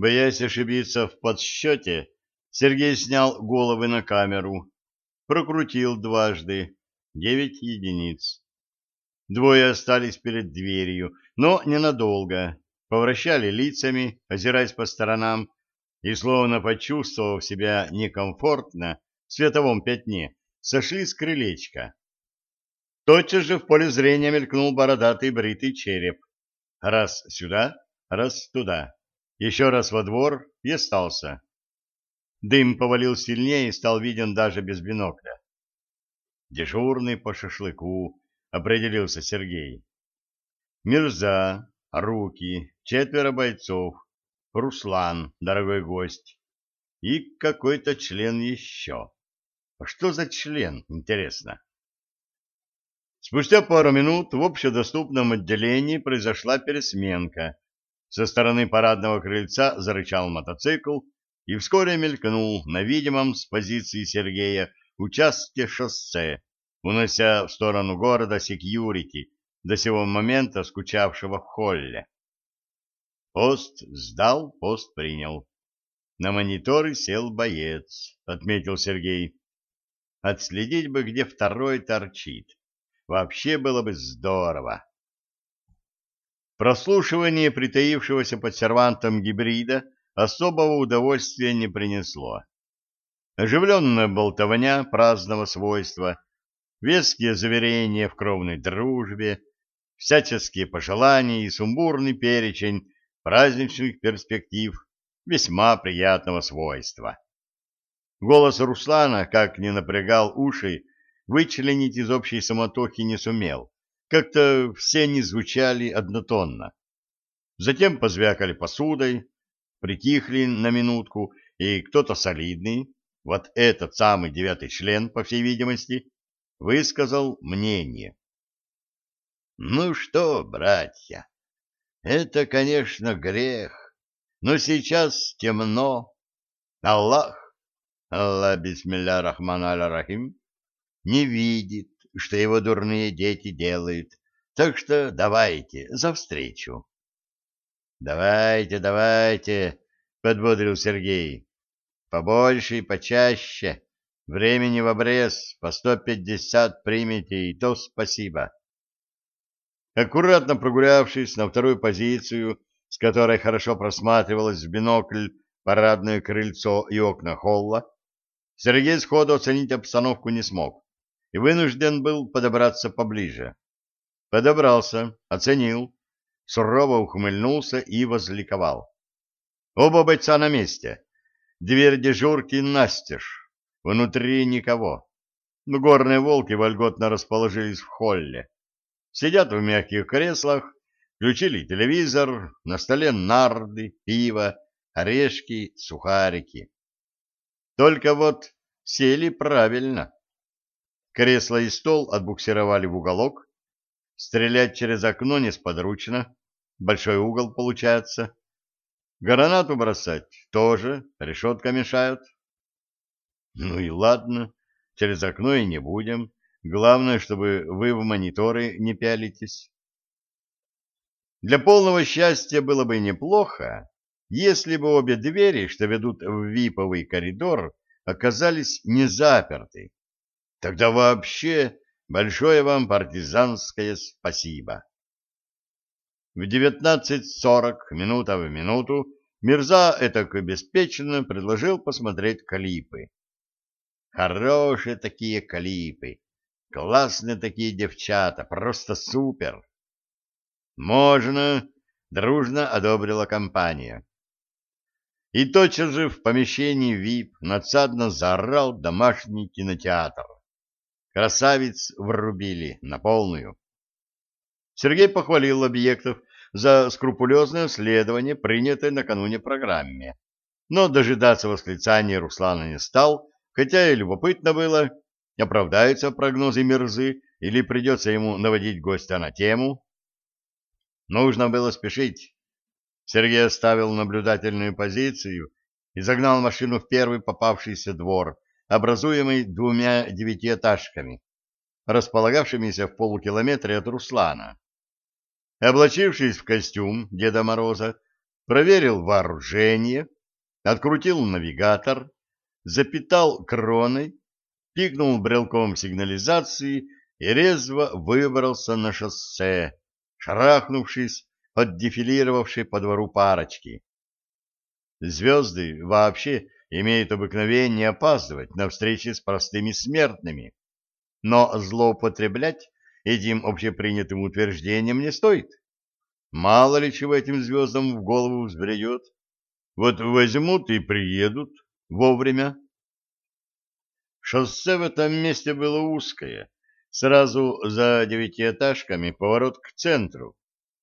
Боясь ошибиться в подсчете, Сергей снял головы на камеру, прокрутил дважды, девять единиц. Двое остались перед дверью, но ненадолго, повращали лицами, озираясь по сторонам, и, словно почувствовав себя некомфортно в световом пятне, сошли с крылечка. Тотчас же в поле зрения мелькнул бородатый бритый череп. Раз сюда, раз туда. Еще раз во двор и остался. Дым повалил сильнее и стал виден даже без бинокля. Дежурный по шашлыку, определился Сергей. Мирза, руки, четверо бойцов, Руслан, дорогой гость, и какой-то член еще. Что за член, интересно? Спустя пару минут в общедоступном отделении произошла пересменка. Со стороны парадного крыльца зарычал мотоцикл и вскоре мелькнул на видимом с позиции Сергея участке шоссе, унося в сторону города секьюрити, до сего момента скучавшего в холле. Пост сдал, пост принял. На мониторы сел боец, отметил Сергей. Отследить бы, где второй торчит. Вообще было бы здорово. Прослушивание притаившегося под сервантом гибрида особого удовольствия не принесло. Оживленная болтовня праздного свойства, веские заверения в кровной дружбе, всяческие пожелания и сумбурный перечень праздничных перспектив весьма приятного свойства. Голос Руслана, как ни напрягал уши, вычленить из общей самотохи не сумел. Как-то все они звучали однотонно. Затем позвякали посудой, притихли на минутку, и кто-то солидный, вот этот самый девятый член, по всей видимости, высказал мнение. «Ну что, братья, это, конечно, грех, но сейчас темно. Аллах, Аллах, бисмилля рахман аль-рахим, не видит, что его дурные дети делают. Так что давайте, за встречу. — Давайте, давайте, — подбодрил Сергей. — Побольше и почаще. Времени в обрез, по сто пятьдесят примите, и то спасибо. Аккуратно прогулявшись на вторую позицию, с которой хорошо просматривалось в бинокль парадное крыльцо и окна холла, Сергей сходу оценить обстановку не смог и вынужден был подобраться поближе. Подобрался, оценил, сурово ухмыльнулся и возликовал. Оба бойца на месте. Дверь дежурки настежь. Внутри никого. Но горные волки вольготно расположились в холле. Сидят в мягких креслах, включили телевизор, на столе нарды, пиво, орешки, сухарики. Только вот сели правильно. Кресло и стол отбуксировали в уголок. Стрелять через окно несподручно. Большой угол получается. Гранату бросать тоже, решетка мешает. Ну и ладно, через окно и не будем. Главное, чтобы вы в мониторы не пялитесь. Для полного счастья было бы неплохо, если бы обе двери, что ведут в виповый коридор, оказались не заперты. Тогда вообще большое вам партизанское спасибо. В 19.40 минута в минуту Мирза этак беспечно предложил посмотреть клипы. Хорошие такие клипы, классные такие девчата, просто супер. Можно, дружно одобрила компания. И тотчас же в помещении ВИП надсадно заорал домашний кинотеатр. Красавиц врубили на полную. Сергей похвалил объектов за скрупулезное следование принятой накануне программе. Но дожидаться восклицания Руслана не стал, хотя и любопытно было, оправдаются прогнозы Мирзы или придется ему наводить гостя на тему. Нужно было спешить. Сергей оставил наблюдательную позицию и загнал машину в первый попавшийся двор, образуемый двумя девятиэтажками, располагавшимися в полукилометре от Руслана. Облачившись в костюм Деда Мороза, проверил вооружение, открутил навигатор, запитал кроной, пикнул брелком сигнализации и резво выбрался на шоссе, шарахнувшись от дефилировавшей по двору парочки. Звезды вообще имеют обыкновение опаздывать на встречи с простыми смертными, но злоупотреблять этим общепринятым утверждением не стоит. Мало ли чего этим звездам в голову взбредет. Вот возьмут и приедут вовремя. Шоссе в этом месте было узкое, сразу за девятиэтажками поворот к центру,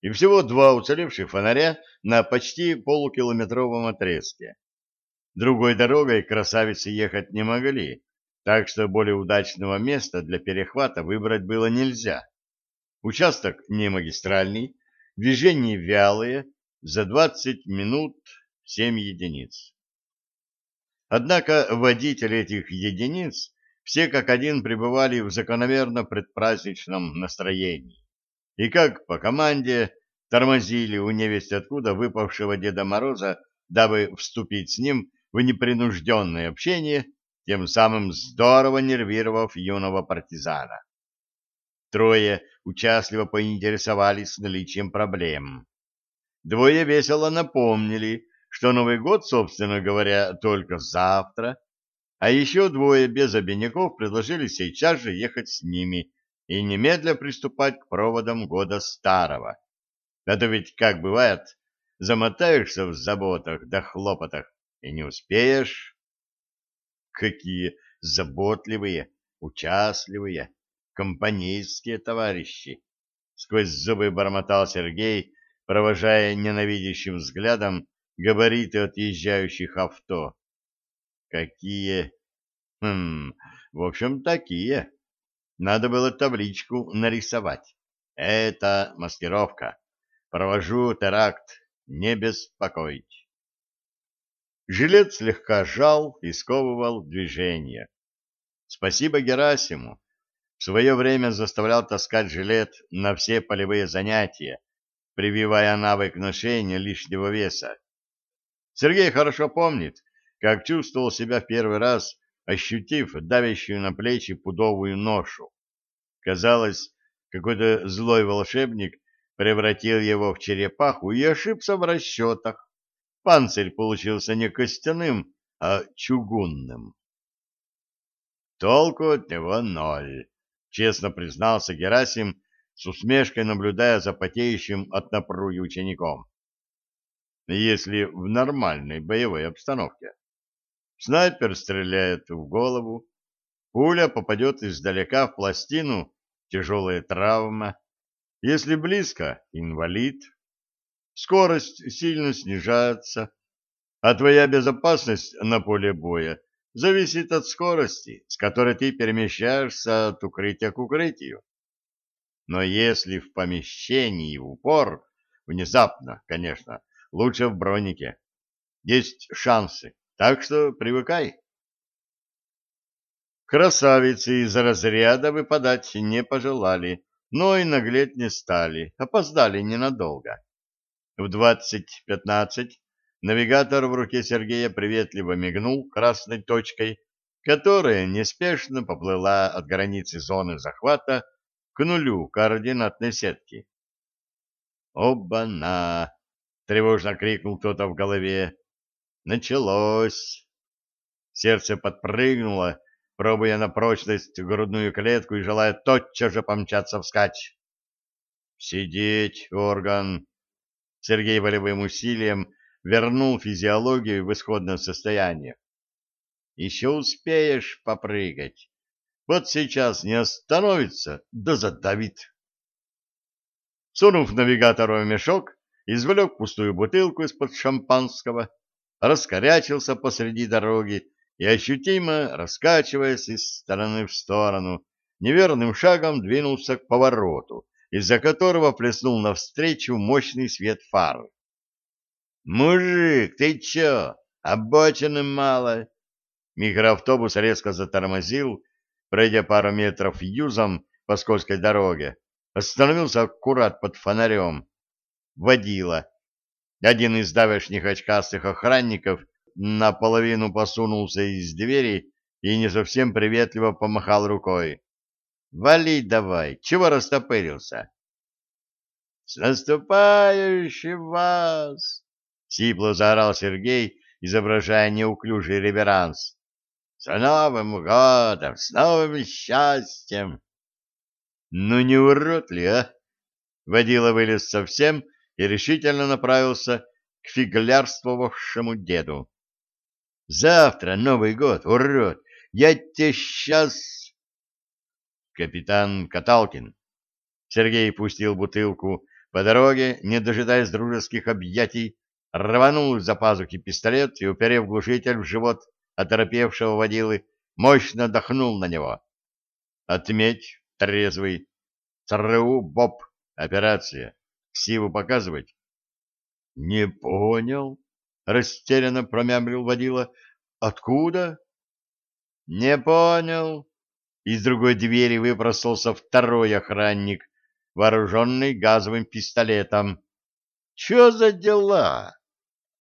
и всего два уцелевших фонаря на почти полукилометровом отрезке. Другой дорогой красавицы ехать не могли, так что более удачного места для перехвата выбрать было нельзя. Участок не магистральный, движение вялое, за 20 минут 7 единиц. Однако водители этих единиц все как один пребывали в закономерно предпраздничном настроении. И как по команде тормозили у невесть откуда выпавшего Деда Мороза, дабы вступить с ним в непринужденное общение, тем самым здорово нервировав юного партизана. Трое участливо поинтересовались наличием проблем. Двое весело напомнили, что Новый год, собственно говоря, только завтра, а еще двое без обиняков предложили сейчас же ехать с ними и немедля приступать к проводам года старого. А то ведь, как бывает, замотаешься в заботах да хлопотах и не успеешь. Какие заботливые, участливые, компанейские товарищи! Сквозь зубы бормотал Сергей, провожая ненавидящим взглядом габариты отъезжающих авто. Какие? Хм, в общем, такие. Надо было табличку нарисовать. Это маскировка. Провожу теракт. Не беспокоить. Жилет слегка жал и сковывал движение. Спасибо Герасиму. В свое время заставлял таскать жилет на все полевые занятия, прививая навык ношения лишнего веса. Сергей хорошо помнит, как чувствовал себя в первый раз, ощутив давящую на плечи пудовую ношу. Казалось, какой-то злой волшебник превратил его в черепаху и ошибся в расчетах. Панцирь получился не костяным, а чугунным. Толку от него ноль, честно признался Герасим, с усмешкой наблюдая за потеющим от напруги учеником если в нормальной боевой обстановке. Снайпер стреляет в голову, пуля попадет издалека в пластину, тяжелая травма. Если близко — инвалид. Скорость сильно снижается, а твоя безопасность на поле боя зависит от скорости, с которой ты перемещаешься от укрытия к укрытию. Но если в помещении в упор, внезапно, конечно, лучше в бронике. Есть шансы, так что привыкай. Красавицы из разряда выпадать не пожелали, но и наглеть не стали, опоздали ненадолго. В двадцать пятнадцать навигатор в руке Сергея приветливо мигнул красной точкой, которая неспешно поплыла от границы зоны захвата к нулю координатной сетки. Оба-на! — тревожно крикнул кто-то в голове. «Началось!» Сердце подпрыгнуло, пробуя на прочность грудную клетку и желая тотчас же помчаться вскачь. «Сидеть, орган!» Сергей волевым усилием вернул физиологию в исходное состояние. «Еще успеешь попрыгать. Вот сейчас не остановится, да задавит». Сунув навигатору в мешок, извлек пустую бутылку из-под шампанского, раскорячился посреди дороги и, ощутимо раскачиваясь из стороны в сторону, неверным шагом двинулся к повороту, из-за которого плеснул навстречу мощный свет фар. «Мужик, ты чё, обочины мало?» Микроавтобус резко затормозил, пройдя пару метров юзом по скользкой дороге, остановился аккурат под фонарем, водила. Один из давешних очкастых охранников наполовину посунулся из двери и не совсем приветливо помахал рукой. «Вали давай! Чего растопырился?» «С наступающим вас!» — сипло заорал Сергей, изображая неуклюжий реверанс. «С Новым годом! С новым счастьем!» «Ну не урод ли, а?» Водила вылез совсем и решительно направился к фиглярствовавшему деду. «Завтра Новый год, урод! Я тебе сейчас...» «Капитан Каталкин!» Сергей пустил бутылку по дороге, не дожидаясь дружеских объятий, рванул за пазухи пистолет и, уперев глушитель в живот оторопевшего водилы, мощно дохнул на него. «Отметь, трезвый! ЦРУ БОП! Операция! Ксиву показывать?» «Не понял?» — растерянно промямлил водила. «Откуда?» «Не понял». Из другой двери выпросался второй охранник, вооруженный газовым пистолетом. «Че за дела?»